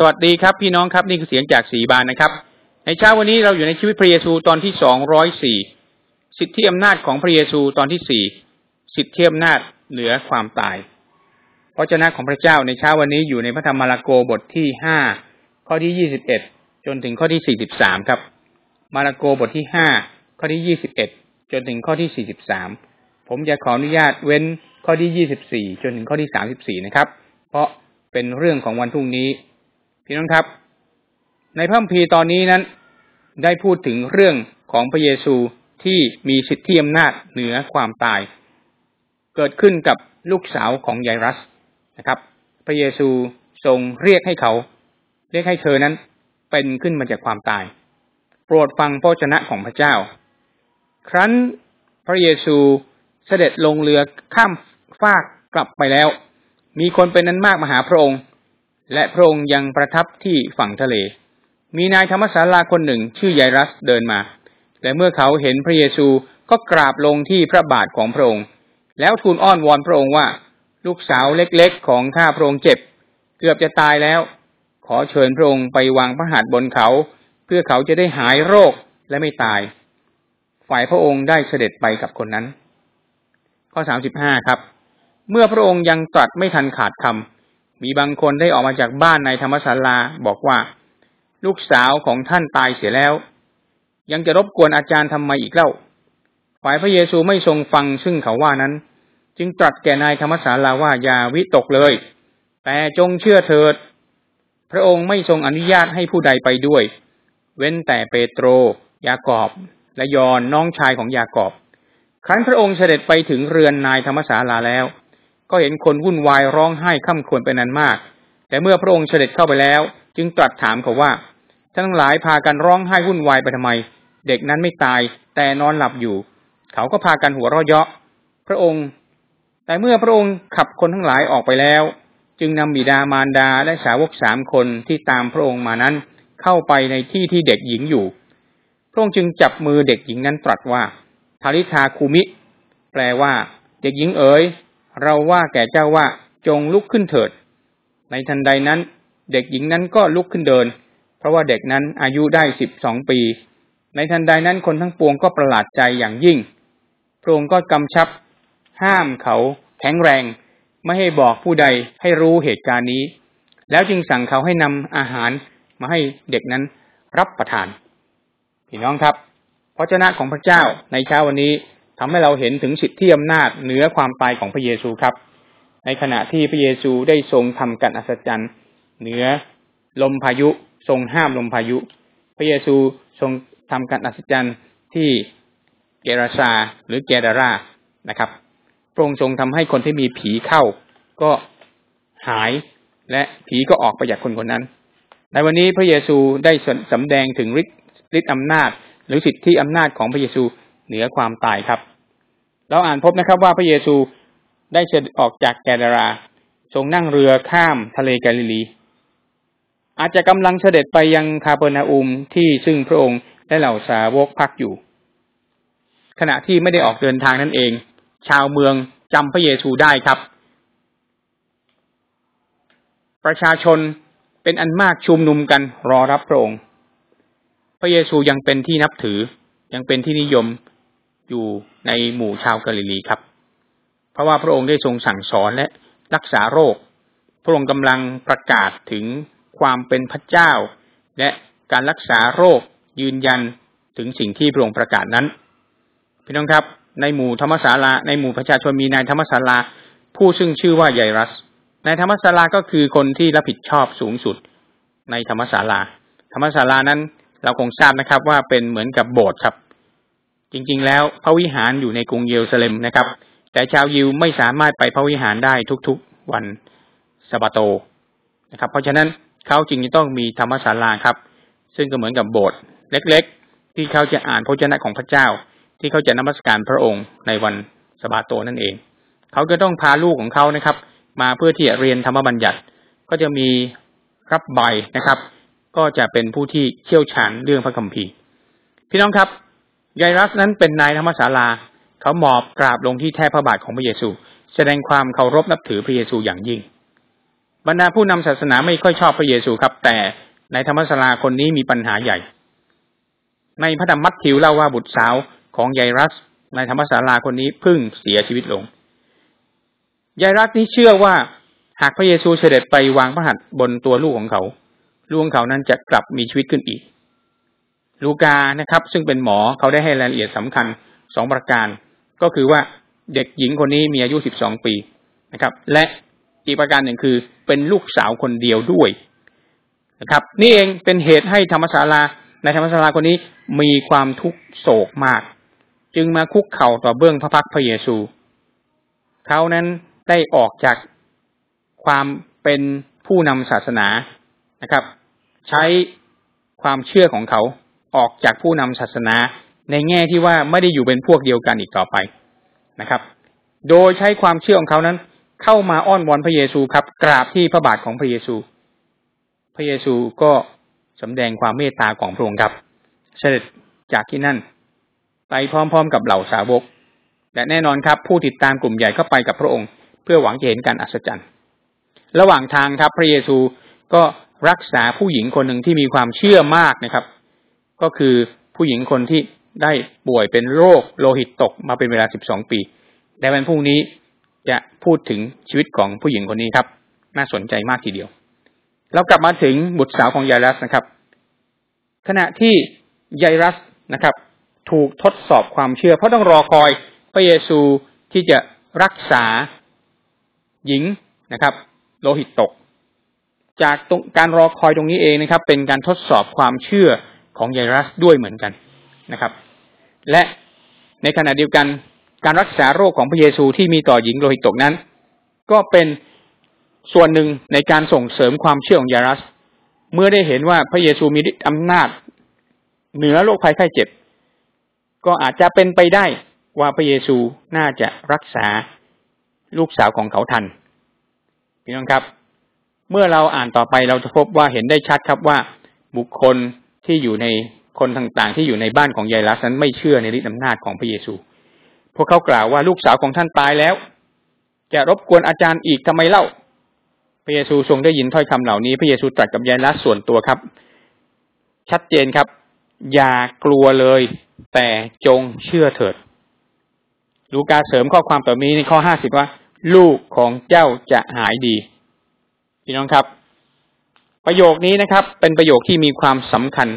สวัสดีครับพี่น้องครับนี่คือเสียงจากสีบานนะครับ ในเช้าวันนี้เราอยู่ในชีวิตพระเยซูตอนที่สองร้อยสี่สิทธิอำนาจของพระเยซูตอนที่สี่สิทธิอำนาจเหนือความตายพระเจ้าของพระเจ้าในเช้าวันนี้อยู่ในพระธรรมมาระโกบทที่ห้าข้อที่ยี่สิบเอ็ดจนถึงข้อที่สี่สิบสามครับ มาระโกบทที่ห้าข้อที่ยี่สิบเอ็ดจนถึงข้อที่สี่สิบสามผมจะขออนุญาตเว้นข้อที่ยี่สิบสี่จนถึงข้อที่สามสิบสี่นะครับ เพราะเป็นเรื่องของวันพรุ่งนี้ พี่น้องครับ ในพระคัมภีร์ตอนนี้นั้น ได้พูดถึงเรื่องของพระเยซูที่มีสิทธิอำนาจเหนือความตาย เกิดขึ้นกับลูกสาวของยายรัสนะครับ พระเยซูทรงเรียกให้เขา เรียกให้เธอนั้น เป็นขึ้นมาจากความตาย โปรดฟังพระชนะของพระเจ้า ครั้นพระเยซูเสด็จลงเรือข้ามฟากกลับไปแล้ว มีคนเป็นนั้นมากมาหาพระองค์ และพระองค์ยังประทับที่ฝั่งทะเล มีนายธรรมศาลาคนหนึ่งชื่อยายรัสเดินมา และเมื่อเขาเห็นพระเยซูก็กราบลงที่พระบาทของพระองค์ แล้วทูลอ้อนวอนพระองค์ว่า ลูกสาวเล็กๆของข้าพระองค์เจ็บ เกือบจะตายแล้ว ขอเชิญพระองค์ไปวางพระหัตถ์บนเขา เพื่อเขาจะได้หายโรคและไม่ตาย ฝ่ายพระองค์ได้เสด็จไปกับคนนั้น ข้อสามสิบห้าครับ เมื่อพระองค์ยังตรัสไม่ทันขาดคำ มีบางคนได้ออกมาจากบ้านในธรรมศาลาบอกว่า ลูกสาวของท่านตายเสียแล้ว ยังจะรบกวนอาจารย์ทำไมอีกเล่า ฝ่ายพระเยซูไม่ทรงฟังซึ่งเขาว่านั้น จึงตรัสแก่นายธรรมศาลาว่าอย่าวิตกเลย แต่จงเชื่อเถิด พระองค์ไม่ทรงอนุญาตให้ผู้ใดไปด้วย เว้นแต่เปโตร ยากอบ และยอนน้องชายของยากอบ ครั้นพระองค์เสด็จไปถึงเรือนนายธรรมศาลาแล้ว ก็เห็นคนวุ่นวายร้องไห้ข้าควรเป็นนั้นมาก แต่เมื่อพระองค์เสด็จเข้าไปแล้ว จึงตรัสถามเขาว่าทั้งหลายพากันร้องไห้วุ่นวายไปทำไม เด็กนั้นไม่ตายแต่นอนหลับอยู่ เขาก็พากันหัวเราะเยาะ พระองค์ แต่เมื่อพระองค์ขับคนทั้งหลายออกไปแล้ว จึงนำบิดามารดาและสาวกสามคนที่ตามพระองค์มานั้น เข้าไปในที่ที่เด็กหญิงอยู่ พระองค์จึงจับมือเด็กหญิงนั้นตรัสว่าทาริธาคูมิ แปลว่า เด็กหญิงเอ๋ย เราว่าแก่เจ้าว่าจงลุกขึ้นเถิด ในทันใดนั้น เด็กหญิงนั้นก็ลุกขึ้นเดิน เพราะว่าเด็กนั้นอายุได้สิบสองปี ในทันใดนั้นคนทั้งปวงก็ประหลาดใจอย่างยิ่ง พระองค์ก็กำชับ ห้ามเขาแข็งแรง ไม่ให้บอกผู้ใดให้รู้เหตุการณ์นี้ แล้วจึงสั่งเขาให้นำอาหารมาให้เด็กนั้นรับประทาน พี่น้องครับพระเจ้าของพระเจ้าในเช้าวันนี้ ทำให้เราเห็นถึงสิทธิอำนาจเหนือความตายของพระเยซูครับ ในขณะที่พระเยซูได้ทรงทำการอัศจรรย์เหนือลมพายุทรงห้ามลมพายุ พระเยซูทรงทำการอัศจรรย์ที่เกราซาหรือเกดารานะครับพระองค์ทรงทำให้คนที่มีผีเข้า ก็หายและผีก็ออกไปจากคนคนนั้น ในวันนี้พระเยซูได้สำแดงถึงฤทธิ์อำนาจ หรือสิทธิอำนาจของพระเยซูเหนือความตายครับ เราอ่านพบนะครับว่าพระเยซูได้เสด็จออกจากแกดารา ทรงนั่งเรือข้ามทะเลกาลิลี อาจจะกำลังเสด็จไปยังคาเปอร์นาอุมที่ซึ่งพระองค์และเหล่าสาวกพักอยู่ ขณะที่ไม่ได้ออกเดินทางนั่นเอง ชาวเมืองจำพระเยซูได้ครับ ประชาชนเป็นอันมากชุมนุมกันรอรับพระองค์ พระเยซูยังเป็นที่นับถือยังเป็นที่นิยม อยู่ในหมู่ชาวกาลิลีครับ เพราะว่าพระองค์ได้ทรงสั่งสอนและรักษาโรค พระองค์กำลังประกาศถึงความเป็นพระเจ้า และการรักษาโรคยืนยันถึงสิ่งที่พระองค์ประกาศนั้นพี่น้องครับ ในหมู่ธรรมศาลาในหมู่ประชาชนมีนายธรรมศาลาผู้ซึ่งชื่อว่าไยรัสนายธรรมศาลาก็คือคนที่รับผิดชอบสูงสุดในธรรมศาลา ธรรมศาลานั้นเราคงทราบนะครับว่าเป็นเหมือนกับโบสถ์ครับ จริง ๆ แล้วพระวิหารอยู่ในกรุงเยรูซาเล็มนะครับ แต่ชาวยิวไม่สามารถไปพระวิหารได้ทุกๆวันสบาโตนะครับ เพราะฉะนั้นเขาจึงจะต้องมีธรรมศาลาครับ ซึ่งก็เหมือนกับโบสถ์เล็ก ๆ ที่เขาจะอ่านพระเจ้าของพระเจ้า ที่เขาจะนมัสการพระองค์ในวันสบาโตนั่นเอง เขาก็ต้องพาลูกของเขานะครับ มาเพื่อที่จะเรียนธรรมบัญญัติ ก็จะมีรับใบนะครับ ก็จะเป็นผู้ที่เชี่ยวชาญเรื่องพระคัมภีร์ พี่น้องครับ ยายรัสนั้นเป็นนายธรรมศาลา เขาหมอบกราบลงที่แท่พระบาทของพระเยซู แสดงความเคารพนับถือพระเยซูอย่างยิ่ง บรรดาผู้นำศาสนาไม่ค่อยชอบพระเยซูครับ แต่ในธรรมศาลาคนนี้มีปัญหาใหญ่ ในพระธรรมมัทธิวเล่าว่าบุตรสาวของยายรัสในธรรมศาลาคนนี้พึ่งเสียชีวิตลงยายรัสนี้เชื่อว่าหากพระเยซูเสด็จไปวางพระหัตถ์บนตัวลูกของเขาลูกของเขานั้นจะกลับมีชีวิตขึ้นอีก ลูกานะครับ ซึ่งเป็นหมอเขาได้ให้รายละเอียดสำคัญสองประการ ก็คือว่าเด็กหญิงคนนี้มีอายุสิบสองปีนะครับ และอีกประการหนึ่งคือเป็นลูกสาวคนเดียวด้วยนะครับ นี่เองเป็นเหตุให้ธรรมศาลาในธรรมศาลาคนนี้มีความทุกโศกมาก จึงมาคุกเข่าต่อเบื้องพระพักพระเยซูเขานั้นได้ออกจากความเป็นผู้นำศาสนานะครับ ใช้ความเชื่อของเขา ออกจากผู้นำศาสนา ในแง่ที่ว่าไม่ได้อยู่เป็นพวกเดียวกันอีกต่อไปนะครับ โดยใช้ความเชื่อของเขานั้น เข้ามาอ้อนวอนพระเยซูครับ กราบที่พระบาทของพระเยซู พระเยซูก็สำแดงความเมตตาของพระองค์ครับ เสด็จจากที่นั่น ไปพร้อมๆกับเหล่าสาวก และแน่นอนครับ ผู้ติดตามกลุ่มใหญ่ก็ไปกับพระองค์ เพื่อหวังจะเห็นการอัศจรรย์ ระหว่างทางครับพระเยซูก็รักษาผู้หญิงคนหนึ่งที่มีความเชื่อมากนะครับ ก็คือผู้หญิงคนที่ได้ป่วยเป็นโรคโลหิตตกมาเป็นเวลาสิบสองปี ในวันพรุ่งนี้จะพูดถึงชีวิตของผู้หญิงคนนี้ครับ น่าสนใจมากทีเดียว เรากลับมาถึงบุตรสาวของยายรัสนะครับ ขณะที่ยายรัสนะครับ ถูกทดสอบความเชื่อ เพราะต้องรอคอยพระเยซูที่จะรักษาหญิงนะครับ โลหิตตก จากการรอคอยตรงนี้เองนะครับ เป็นการทดสอบความเชื่อ ของยายรัสด้วยเหมือนกันนะครับ และในขณะเดียวกันการรักษาโรคของพระเยซูที่มีต่อหญิงโลหิตตกนั้น ก็เป็นส่วนหนึ่งในการส่งเสริมความเชื่อของยารัส เมื่อได้เห็นว่าพระเยซูมีอำนาจเหนือโรคภัยไข้เจ็บ ก็อาจจะเป็นไปได้ว่าพระเยซูน่าจะรักษาลูกสาวของเขาทันพี่น้องครับ เมื่อเราอ่านต่อไปเราจะพบว่าเห็นได้ชัดครับว่าบุคคล ที่อยู่ในคนต่างๆ ที่อยู่ในบ้านของยายรัสนั้นไม่เชื่อในฤทธิอำนาจของพระเยซู พวกเขากล่าวว่าลูกสาวของท่านตายแล้ว จะรบกวนอาจารย์อีกทำไมเล่า พระเยซูทรงได้ยินถ้อยคำเหล่านี้ พระเยซูตรัสกับยายรัสส่วนตัวครับ ชัดเจนครับ อย่ากลัวเลย แต่จงเชื่อเถิด ลูกาเสริมข้อความต่อนี้ในข้อห้าสิบว่า ลูกของเจ้าจะหายดีพี่น้องครับ ประโยคนี้นะครับ เป็นประโยคที่มีความสำคัญ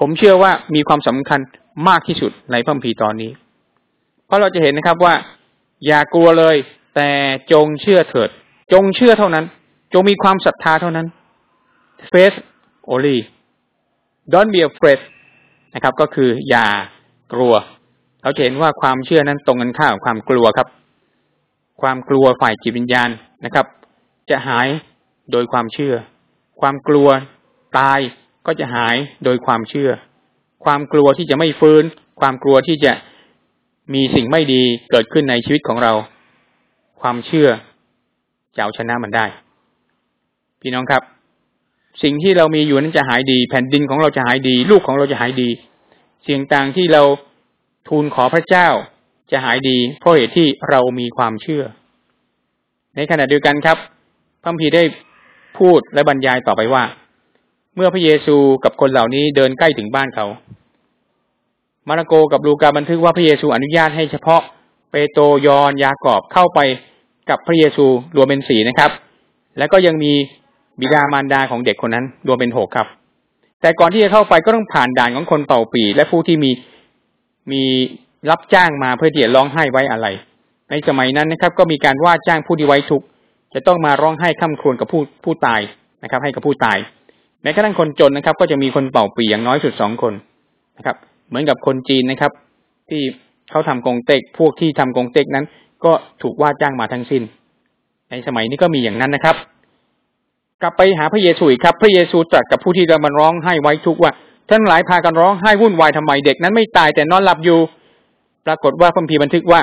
ผมเชื่อว่ามีความสำคัญมากที่สุดในพระคัมภีร์ตอนนี้ เพราะเราจะเห็นนะครับว่า อย่ากลัวเลย แต่จงเชื่อเถิด จงเชื่อเท่านั้น จงมีความศรัทธาเท่านั้น faith only don't be afraid นะครับ ก็คืออย่ากลัว เราจะเห็นว่าความเชื่อนั้นตรงกันข้ามกับความกลัวครับ ความกลัวฝ่ายจิตวิญญาณนะครับ จะหายโดยความเชื่อ ความกลัวตายก็จะหายโดยความเชื่อ ความกลัวที่จะไม่ฟื้น ความกลัวที่จะมีสิ่งไม่ดีเกิดขึ้นในชีวิตของเรา ความเชื่อจะเอาชนะมันได้ พี่น้องครับ สิ่งที่เรามีอยู่นั้นจะหายดี แผ่นดินของเราจะหายดี ลูกของเราจะหายดี สิ่งต่างที่เราทูลขอพระเจ้าจะหายดี เพราะเหตุที่เรามีความเชื่อ ในขณะเดียวกันครับพระพีได้ พูดและบรรยายต่อไปว่า เมื่อพระเยซูกับคนเหล่านี้เดินใกล้ถึงบ้านเขา มาระโกกับลูกาบันทึกว่าพระเยซูอนุญาตให้เฉพาะเปโตรยอนยากอบเข้าไปกับพระเยซูรวมเป็นสี่นะครับ แล้วก็ยังมีบิดามารดาของเด็กคนนั้น รวมเป็นหกครับ แต่ก่อนที่จะเข้าไปก็ต้องผ่านด่านของคนเป่าปีและผู้ที่มีมีรับจ้างมาเพื่อที่จะร้องไห้ไว้อะไร ในสมัยนั้นนะครับ ก็มีการว่าจ้างผู้ที่ไว้ทุกข์ จะต้องมาร้องไห้ข้าครวญกับผู้ผู้ตายนะครับ ให้กับผู้ตายแม้กระทั่งคนจนนะครับ ก็จะมีคนเป่าปีอย่างน้อยสุดสองคนนะครับ เหมือนกับคนจีนนะครับ ที่เขาทำกงเต็ก พวกที่ทำกงเต็กนั้น ก็ถูกว่าจ้างมาทั้งสิ้น ในสมัยนี้ก็มีอย่างนั้นนะครับ กลับไปหาพระเยซูอีกครับ พระเยซูตรัสกับผู้ที่กำลังร้องไห้ไว้ทุกว่าท่านหลายพากันร้องไห้วุ่นวายทำไมเด็กนั้นไม่ตายแต่นอนหลับอยู่ ปรากฏว่าพระพีบันทึกว่า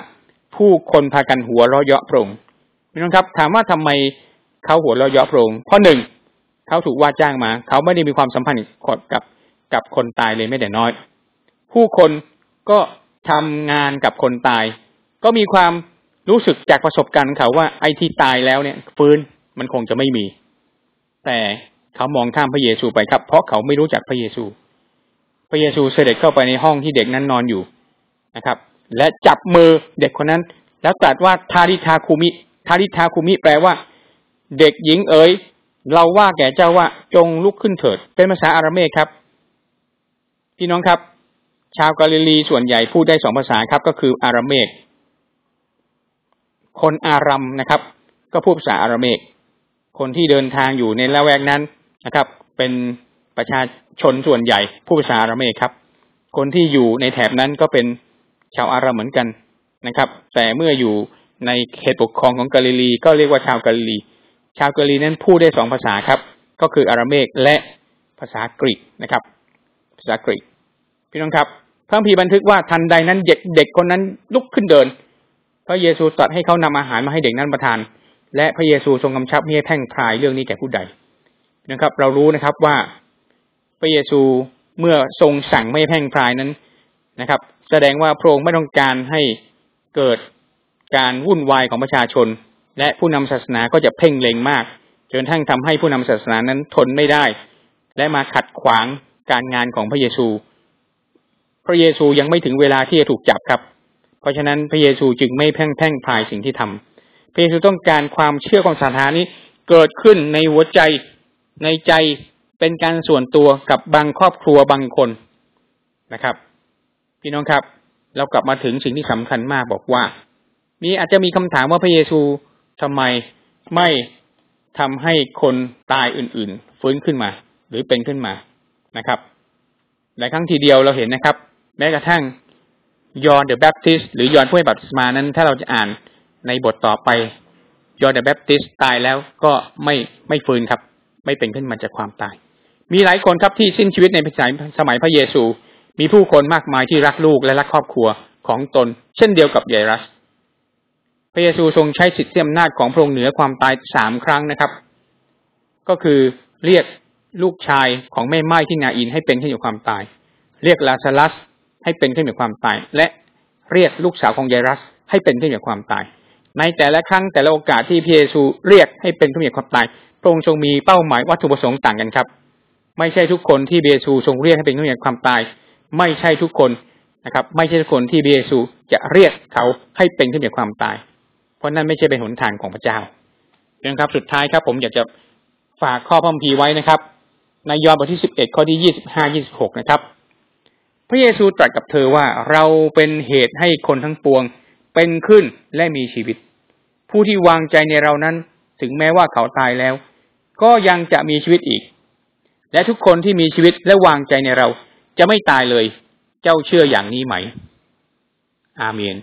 ผู้คนพากันหัวเราะเยาะพระองค์ พี่น้องครับ ถามว่าทำไมเขาหัวเราะเยาะพระองค์เพราะหนึ่งเขาถูกว่าจ้างมา เขาไม่ได้มีความสัมพันธ์กับกับคนตายเลยไม่แต่น้อย ผู้คนก็ทำงานกับคนตาย ก็มีความรู้สึกจากประสบการณ์เขาว่าไอ้ที่ตายแล้วเนี่ย ฟื้นมันคงจะไม่มี แต่เขามองข้ามพระเยซูไปครับ เพราะเขาไม่รู้จักพระเยซู พระเยซูเสด็จเข้าไปในห้องที่เด็กนั้นนอนอยู่นะครับ และจับมือเด็กคนนั้น แล้วตรัสว่าทาริทาคุมิ ทาริทาคุมิแปลว่า เด็กหญิงเอ๋ยเราว่าแก่เจ้าว่าจงลุกขึ้นเถิด เป็นภาษาอาราเมกครับ พี่น้องครับ ชาวกาลิลีส่วนใหญ่พูดได้สองภาษาครับ ก็คืออาราเมกคนอารัมนะครับ ก็พูดภาษาอาราเมกคนที่เดินทางอยู่ในละแวกนั้นนะครับ เป็นประชาชนส่วนใหญ่ผู้ภาษาอาราเมกครับ คนที่อยู่ในแถบนั้นก็เป็นชาวอารัมเหมือนกันนะครับ แต่เมื่ออยู่ ในเขตปกครองของกาลิลี ก็เรียกว่าชาวกาลิลี ชาวกาลิลีนั้นพูดได้สองภาษาครับ ก็คืออาราเมกและภาษากรีกนะครับ ภาษากรีกพี่น้องครับพระพีบันทึกว่าทันใดนั้นเด็กเด็กคนนั้นลุกขึ้นเดิน พระเยซูตรัสให้เขานำอาหารมาให้เด็กนั้นประทาน และพระเยซูทรงกำชับให้แพ่งพรายเรื่องนี้แก่ผู้ใดนะครับ เรารู้นะครับว่าพระเยซูเมื่อทรงสั่งไม่แพ่งพรายนั้นนะครับ แสดงว่าพระองค์ไม่ต้องการให้เกิด การวุ่นวายของประชาชน และผู้นำศาสนาก็จะเพ่งเล็งมาก จนทั้งทำให้ผู้นำศาสนานั้นทนไม่ได้ และมาขัดขวางการงานของพระเยซู พระเยซูยังไม่ถึงเวลาที่จะถูกจับครับ เพราะฉะนั้นพระเยซูจึงไม่แพ่งแพ่งพายสิ่งที่ทำพระเยซูต้องการความเชื่อของศาสนานี้เกิดขึ้นในหัวใจในใจเป็นการส่วนตัวกับบางครอบครัวบางคนนะครับ พี่น้องครับ เรากลับมาถึงสิ่งที่สำคัญมากบอกว่า มีอาจจะมีคำถามว่าพระเยซูทำไมไม่ทำให้คนตายอื่น ๆ ฟื้นขึ้นมา หรือเป็นขึ้นมานะครับหลายครั้งทีเดียวเราเห็นนะครับ แม้กระทั่งยอห์นเดอะแบปติสหรือยอห์นผู้ให้บัพติศมานั้น ถ้าเราจะอ่านในบทต่อไปยอห์นเดอะแบปติสตายแล้วก็ไม่ไม่ฟื้นครับ ไม่เป็นขึ้นมาจากความตาย มีหลายคนครับที่สิ้นชีวิตในสมัยพระเยซู มีผู้คนมากมายที่รักลูกและรักครอบครัวของตน เช่นเดียวกับเยรัส ระเยซูทรงใช้สิทธิอำนาจของพระองค์เหนือความตายสามครั้งนะครับ ก็คือเรียกลูกชายของแม่ไม้ที่นาอินให้เป็นขึ้นอยู่ความตาย เรียกลาซาลัสให้เป็นขึ้นอยู่ความตาย และเรียกลูกสาวของเยรัสให้เป็นขึ้นอยู่ความตาย ในแต่ละครั้งแต่ละโอกาสที่พระเยซูเรียกให้เป็นขึ้นอยู่ความตายพระองค์ทรงมีเป้าหมายวัตถุประสงค์ต่างกันครับ ไม่ใช่ทุกคนที่เบซูทรงเรียกให้เป็นขึ้นอยู่ความตาย ไม่ใช่ทุกคนนะครับ ไม่ใช่ทุกคนที่เบซูจะเรียกเขาให้เป็นขึ้นอยู่ความตาย เพราะนั่นไม่ใช่เป็นหนทางของพระเจ้าเพียงครับสุดท้ายครับ ผมอยากจะฝากข้อพัมพีไว้นะครับ ในยอห์นบทที่สิบเอ็ดข้อที่ยี่สิบห้ายี่สิบหกนะครับ พระเยซูตรัสกับเธอว่าเราเป็นเหตุให้คนทั้งปวงเป็นขึ้นและมีชีวิต ผู้ที่วางใจในเรานั้น ถึงแม้ว่าเขาตายแล้ว ก็ยังจะมีชีวิตอีก และทุกคนที่มีชีวิตและวางใจในเรา จะไม่ตายเลย เจ้าเชื่ออย่างนี้ไหม อาเมน